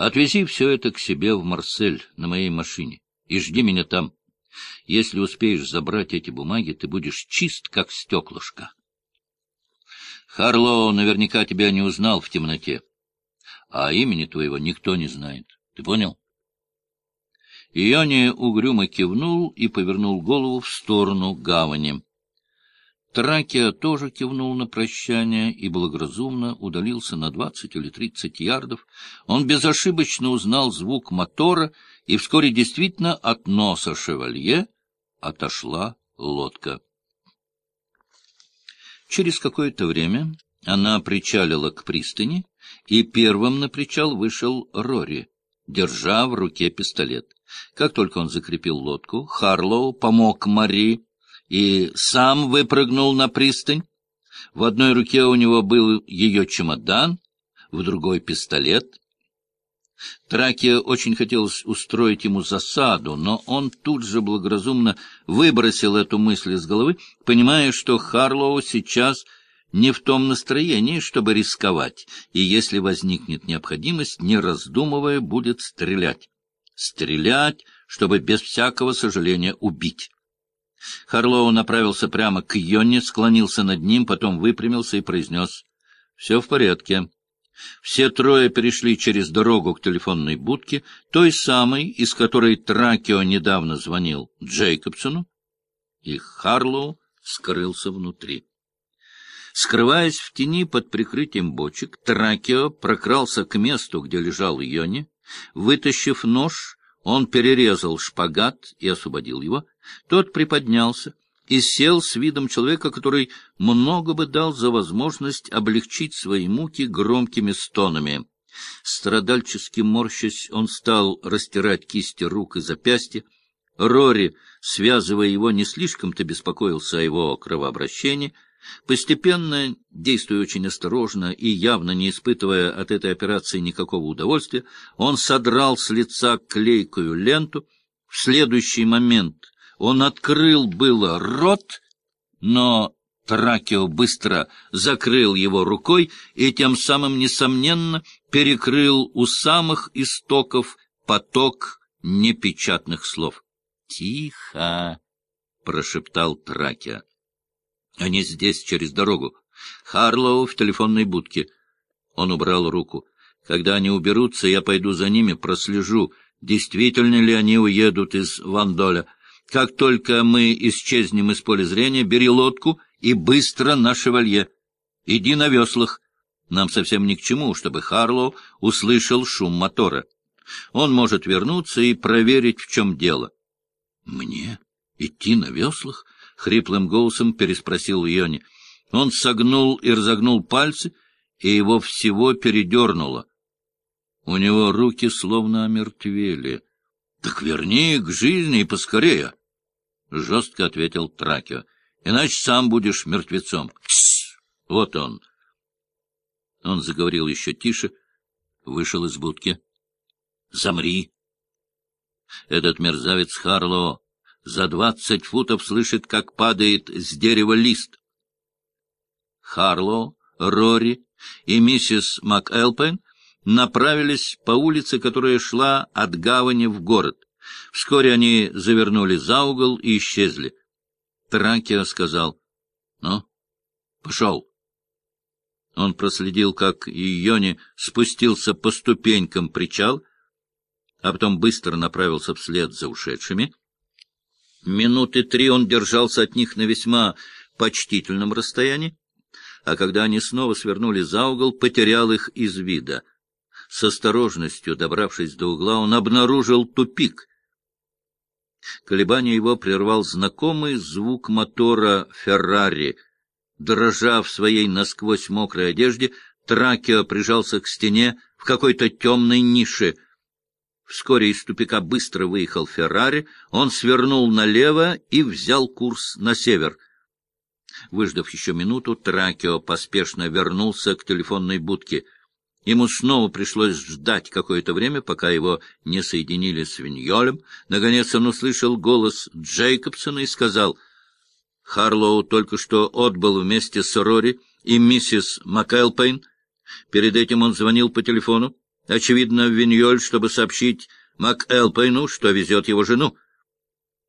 Отвези все это к себе в Марсель на моей машине и жди меня там. Если успеешь забрать эти бумаги, ты будешь чист, как стеклышко. Харлоу наверняка тебя не узнал в темноте, а имени твоего никто не знает. Ты понял? Иони угрюмо кивнул и повернул голову в сторону гавани. Тракия тоже кивнул на прощание и благоразумно удалился на двадцать или тридцать ярдов. Он безошибочно узнал звук мотора, и вскоре действительно от носа шевалье отошла лодка. Через какое-то время она причалила к пристани, и первым на причал вышел Рори, держа в руке пистолет. Как только он закрепил лодку, Харлоу помог Мари и сам выпрыгнул на пристань. В одной руке у него был ее чемодан, в другой — пистолет. Тракия очень хотелось устроить ему засаду, но он тут же благоразумно выбросил эту мысль из головы, понимая, что Харлоу сейчас не в том настроении, чтобы рисковать, и если возникнет необходимость, не раздумывая, будет стрелять. Стрелять, чтобы без всякого сожаления убить. Харлоу направился прямо к Йонне, склонился над ним, потом выпрямился и произнес «Все в порядке». Все трое перешли через дорогу к телефонной будке, той самой, из которой Тракио недавно звонил Джейкобсону, и Харлоу скрылся внутри. Скрываясь в тени под прикрытием бочек, Тракио прокрался к месту, где лежал Йони. Вытащив нож, он перерезал шпагат и освободил его. Тот приподнялся и сел с видом человека, который много бы дал за возможность облегчить свои муки громкими стонами. Страдальчески морщась, он стал растирать кисти рук и запястья. Рори, связывая его, не слишком-то беспокоился о его кровообращении — Постепенно, действуя очень осторожно и явно не испытывая от этой операции никакого удовольствия, он содрал с лица клейкую ленту. В следующий момент он открыл было рот, но Тракио быстро закрыл его рукой и тем самым, несомненно, перекрыл у самых истоков поток непечатных слов. «Тихо!» — прошептал Тракио. Они здесь, через дорогу. Харлоу в телефонной будке. Он убрал руку. Когда они уберутся, я пойду за ними, прослежу, действительно ли они уедут из Вандоля. Как только мы исчезнем из поля зрения, бери лодку и быстро на шевалье. Иди на веслах. Нам совсем ни к чему, чтобы Харлоу услышал шум мотора. Он может вернуться и проверить, в чем дело. — Мне? Идти на веслах? — хриплым голосом переспросил Йони. Он согнул и разогнул пальцы, и его всего передернуло. У него руки словно омертвели. — Так верни к жизни и поскорее! — жестко ответил Тракио. — Иначе сам будешь мертвецом. Вот он! Он заговорил еще тише, вышел из будки. — Замри! Этот мерзавец Харлоу за двадцать футов слышит, как падает с дерева лист. Харлоу, Рори и миссис МакЭлпен направились по улице, которая шла от гавани в город. Вскоре они завернули за угол и исчезли. Тракио сказал, — Ну, пошел. Он проследил, как Йони спустился по ступенькам причал, а потом быстро направился вслед за ушедшими. Минуты три он держался от них на весьма почтительном расстоянии, а когда они снова свернули за угол, потерял их из вида. С осторожностью, добравшись до угла, он обнаружил тупик. Колебание его прервал знакомый звук мотора «Феррари». Дрожа в своей насквозь мокрой одежде, Тракио прижался к стене в какой-то темной нише — Вскоре из тупика быстро выехал Феррари, он свернул налево и взял курс на север. Выждав еще минуту, Тракио поспешно вернулся к телефонной будке. Ему снова пришлось ждать какое-то время, пока его не соединили с Виньолем. Наконец он услышал голос Джейкобсона и сказал, «Харлоу только что отбыл вместе с Рори и миссис МакЭлпейн. Перед этим он звонил по телефону. очевидно, в Виньоль, чтобы сообщить МакЭлпейну, что везет его жену.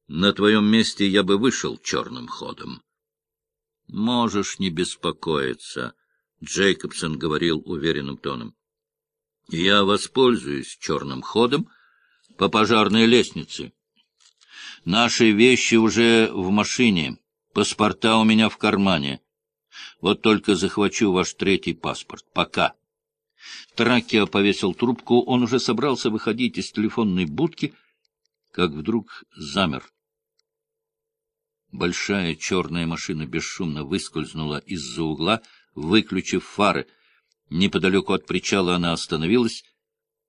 На твоем месте я бы вышел черным ходом. — Можешь не беспокоиться, — Джейкобсон говорил уверенным тоном. — Я воспользуюсь черным ходом по пожарной лестнице. Наши вещи уже в машине, паспорта у меня в кармане. Вот только захвачу ваш третий паспорт. Пока. Тракио повесил трубку, он уже собрался выходить из телефонной будки, как вдруг замер. Большая черная машина бесшумно выскользнула из-за угла, выключив фары. Неподалеку от причала она остановилась.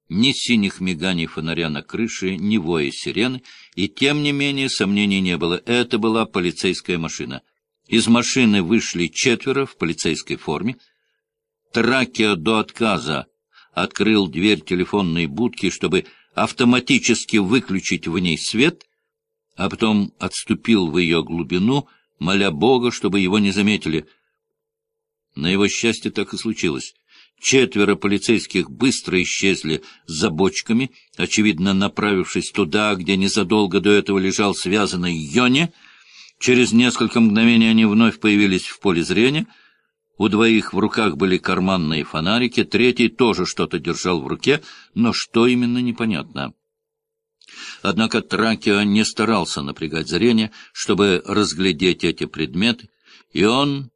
Ни синих миганий фонаря на крыше, ни воя сирены, и тем не менее сомнений не было. Это была полицейская машина. Из машины вышли четверо в полицейской форме. Тракио до отказа открыл дверь телефонной будки, чтобы автоматически выключить в ней свет — а потом отступил в ее глубину, моля Бога, чтобы его не заметили. На его счастье так и случилось. Четверо полицейских быстро исчезли за бочками, очевидно, направившись туда, где незадолго до этого лежал связанный Йони. Через несколько мгновений они вновь появились в поле зрения. У двоих в руках были карманные фонарики, третий тоже что-то держал в руке, но что именно непонятно. Однако Тракио не старался напрягать зрение, чтобы разглядеть эти предметы, и он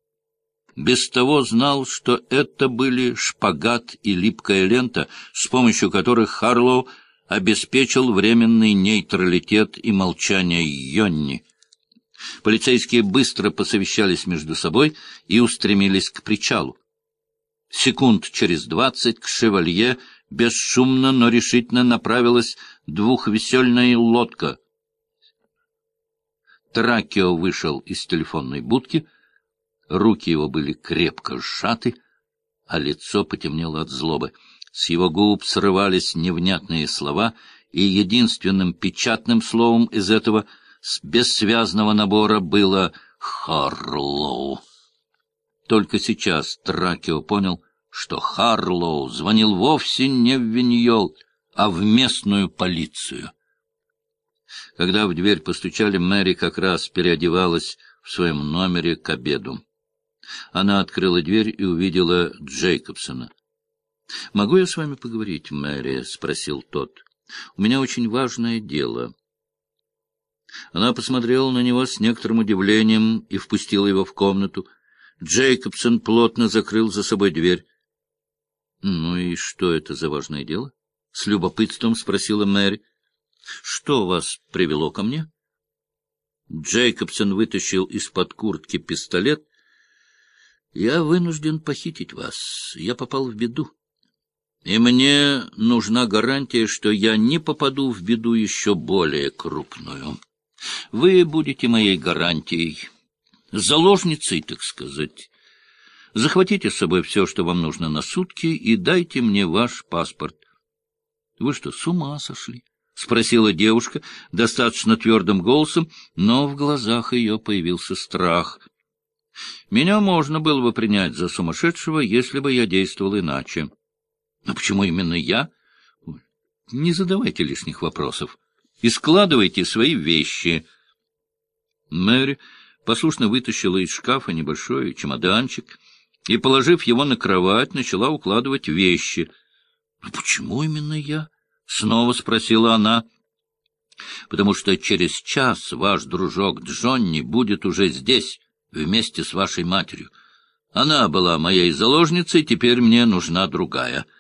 без того знал, что это были шпагат и липкая лента, с помощью которых Харлоу обеспечил временный нейтралитет и молчание Йонни. Полицейские быстро посовещались между собой и устремились к причалу. Секунд через двадцать к шевалье бесшумно, но решительно направилась двухвесельная лодка. Тракио вышел из телефонной будки, руки его были крепко сжаты, а лицо потемнело от злобы. С его губ срывались невнятные слова, и единственным печатным словом из этого с бессвязного набора было «Харлоу». Только сейчас Тракио понял, что Харлоу звонил вовсе не в Виньол, а в местную полицию. Когда в дверь постучали, Мэри как раз переодевалась в своем номере к обеду. Она открыла дверь и увидела Джейкобсона. — Могу я с вами поговорить, Мэри? — спросил тот. — У меня очень важное дело. Она посмотрела на него с некоторым удивлением и впустила его в комнату. Джейкобсон плотно закрыл за собой дверь. — Ну и что это за важное дело? — с любопытством спросила Мэри. — Что вас привело ко мне? Джейкобсон вытащил из-под куртки пистолет. — Я вынужден похитить вас. Я попал в беду. И мне нужна гарантия, что я не попаду в беду еще более крупную. Вы будете моей гарантией, заложницей, так сказать. Захватите с собой все, что вам нужно на сутки, и дайте мне ваш паспорт. — Вы что, с ума сошли? — спросила девушка достаточно твердым голосом, но в глазах ее появился страх. Меня можно было бы принять за сумасшедшего, если бы я действовал иначе. Но почему именно я? Не задавайте лишних вопросов и складывайте свои вещи. Мэри послушно вытащила из шкафа небольшой чемоданчик — и, положив его на кровать, начала укладывать вещи. «Ну, — Почему именно я? — снова спросила она. — Потому что через час ваш дружок Джонни будет уже здесь, вместе с вашей матерью. Она была моей заложницей, теперь мне нужна другая. —